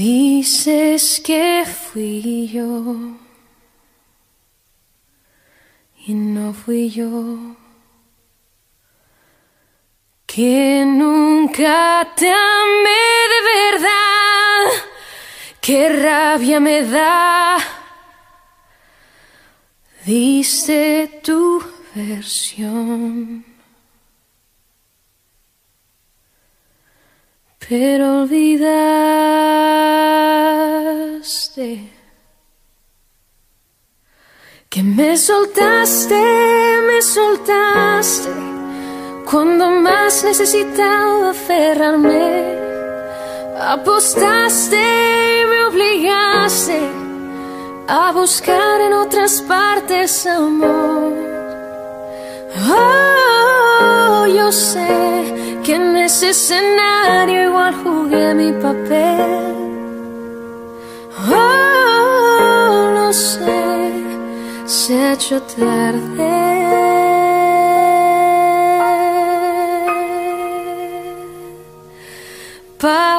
Dices que fui yo y no fui yo. Que nunca te amé de verdad, qué rabia me da. Dice tu versión. Pero olvidaste que me soltaste, me soltaste cuando más necesitaba aferrarme. Apostaste y me obligaste a buscar en otras partes amor. Oh, yo sé que en ese escenario igual jugué mi papel. Oh, lo sé, se ha hecho tarde para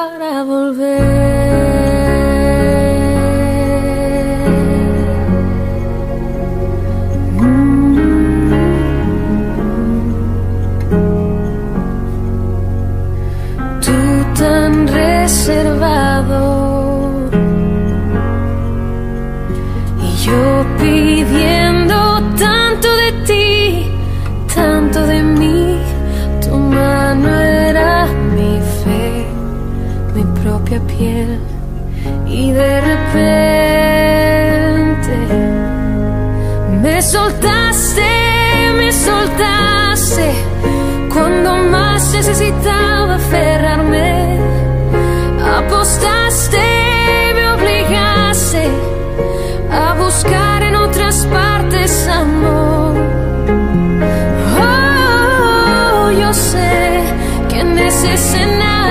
propia piel y de repente me soltaste, me soltaste cuando más necesitaba aferrarme. Apostaste, me obligaste a buscar en otras partes amor. Oh, yo sé que en ese escenario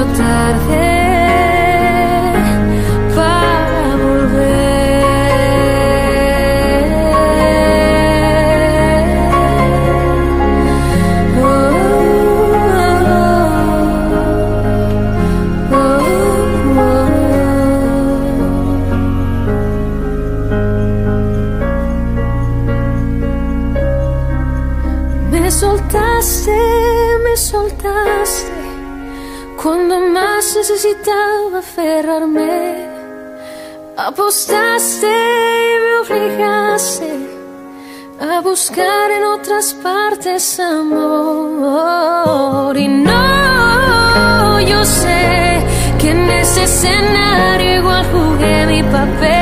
hecho tarde para volver. Me soltaste, me soltaste cuando más necesitaba aferrarme. Apostaste y me obligaste a buscar en otras partes amor. Y no, yo sé que en ese escenario igual jugué mi papel.